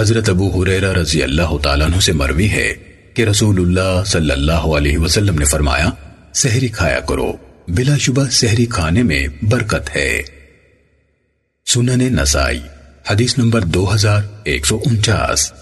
حضرت ابو حریرہ رضی اللہ تعالیٰ عنہ سے مروی ہے کہ رسول اللہ صلی اللہ علیہ وسلم نے فرمایا، سحری کھایا کرو، بلا شبہ سحری کھانے میں برکت ہے۔ سنن نسائی، حدیث نمبر دو ہزار ایک سو انچاس۔